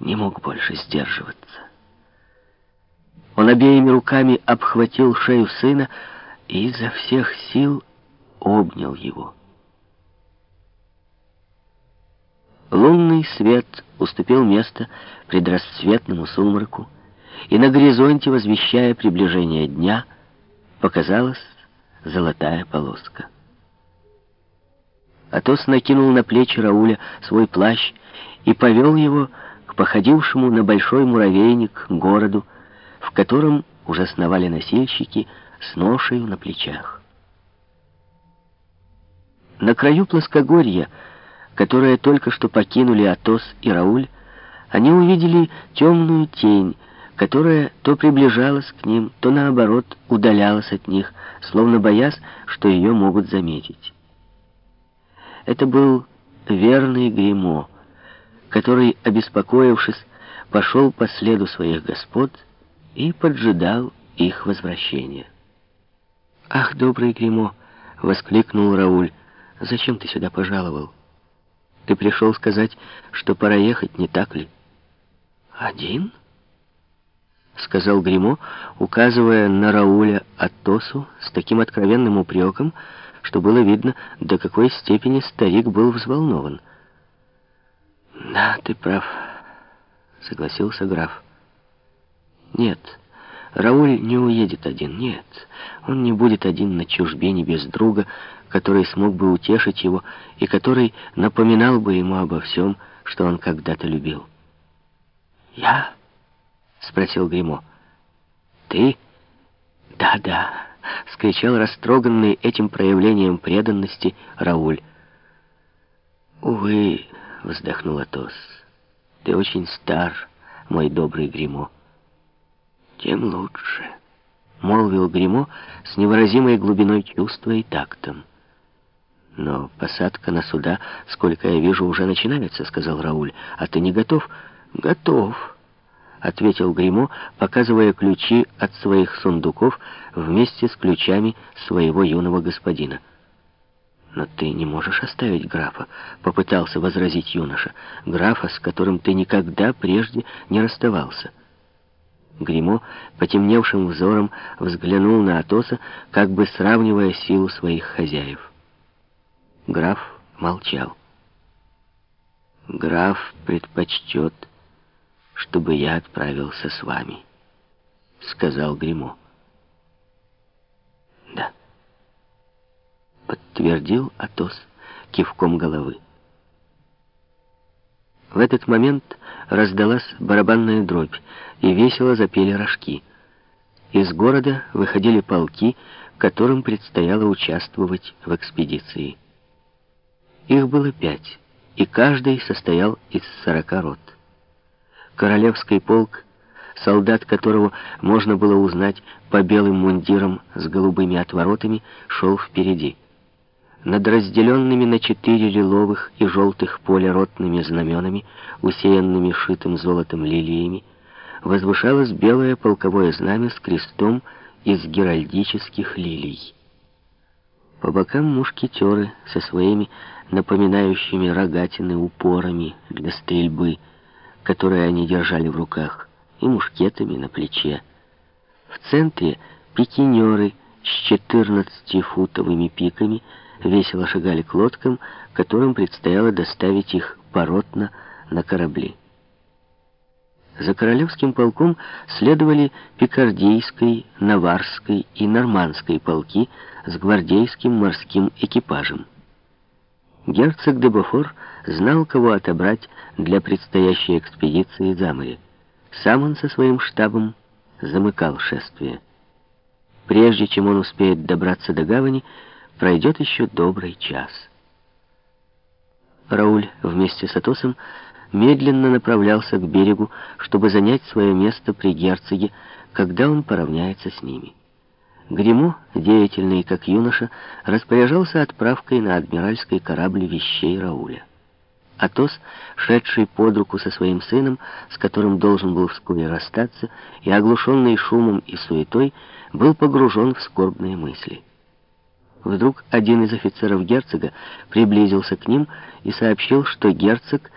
не мог больше сдерживаться. Он обеими руками обхватил шею сына и изо всех сил обнял его. Лунный свет уступил место предрассветному сумраку, и на горизонте, возвещая приближение дня, показалась золотая полоска. Атос накинул на плечи Рауля свой плащ и повел его походившему на большой муравейник городу, в котором уже сновали носильщики с ношею на плечах. На краю плоскогорья, которое только что покинули Атос и Рауль, они увидели темную тень, которая то приближалась к ним, то наоборот удалялась от них, словно боясь, что ее могут заметить. Это был верный гримо, который, обеспокоившись, пошел по следу своих господ и поджидал их возвращения. «Ах, добрый гримо! воскликнул Рауль. «Зачем ты сюда пожаловал? Ты пришел сказать, что пора ехать, не так ли?» «Один?» — сказал гримо указывая на Рауля Атосу с таким откровенным упреком, что было видно, до какой степени старик был взволнован. «Да, ты прав», — согласился граф. «Нет, Рауль не уедет один, нет. Он не будет один на чужбине без друга, который смог бы утешить его и который напоминал бы ему обо всем, что он когда-то любил». «Я?» — спросил Гримо. «Ты?» «Да-да». — скричал растроганный этим проявлением преданности Рауль. «Увы», — вздохнул Атос, — «ты очень стар, мой добрый Гримо». «Тем лучше», — молвил Гримо с невыразимой глубиной чувства и тактом. «Но посадка на суда, сколько я вижу, уже начинается», — сказал Рауль. «А ты не готов?» «Готов», — ответил Гримо, показывая ключи от своих сундуков вместе с ключами своего юного господина. «Но ты не можешь оставить графа», — попытался возразить юноша. «Графа, с которым ты никогда прежде не расставался». Гримо потемневшим взором взглянул на Атоса, как бы сравнивая силу своих хозяев. Граф молчал. «Граф предпочтет...» чтобы я отправился с вами», — сказал Гримо. Подтвердил Атос кивком головы. В этот момент раздалась барабанная дробь, и весело запели рожки. Из города выходили полки, которым предстояло участвовать в экспедиции. Их было пять, и каждый состоял из сорока рот. Королевский полк, солдат которого можно было узнать по белым мундирам с голубыми отворотами, шел впереди. Над разделенными на четыре лиловых и желтых поля ротными знаменами, усеянными шитым золотом лилиями, возвышалось белое полковое знамя с крестом из геральдических лилий. По бокам мушкетеры со своими напоминающими рогатины упорами для стрельбы — которые они держали в руках, и мушкетами на плече. В центре пикинеры с 14-футовыми пиками весело шагали к лодкам, которым предстояло доставить их поротно на корабли. За королевским полком следовали пикардийской, наварской и нормандской полки с гвардейским морским экипажем. Герцог де Бофор знал, кого отобрать для предстоящей экспедиции за море. Сам он со своим штабом замыкал шествие. Прежде чем он успеет добраться до гавани, пройдет еще добрый час. Рауль вместе с Атосом медленно направлялся к берегу, чтобы занять свое место при герцоге, когда он поравняется с ними. Гримо, деятельный как юноша, распоряжался отправкой на адмиральский корабль вещей Рауля. Атос, шедший под руку со своим сыном, с которым должен был вскоре расстаться, и оглушенный шумом и суетой, был погружен в скорбные мысли. Вдруг один из офицеров герцога приблизился к ним и сообщил, что герцог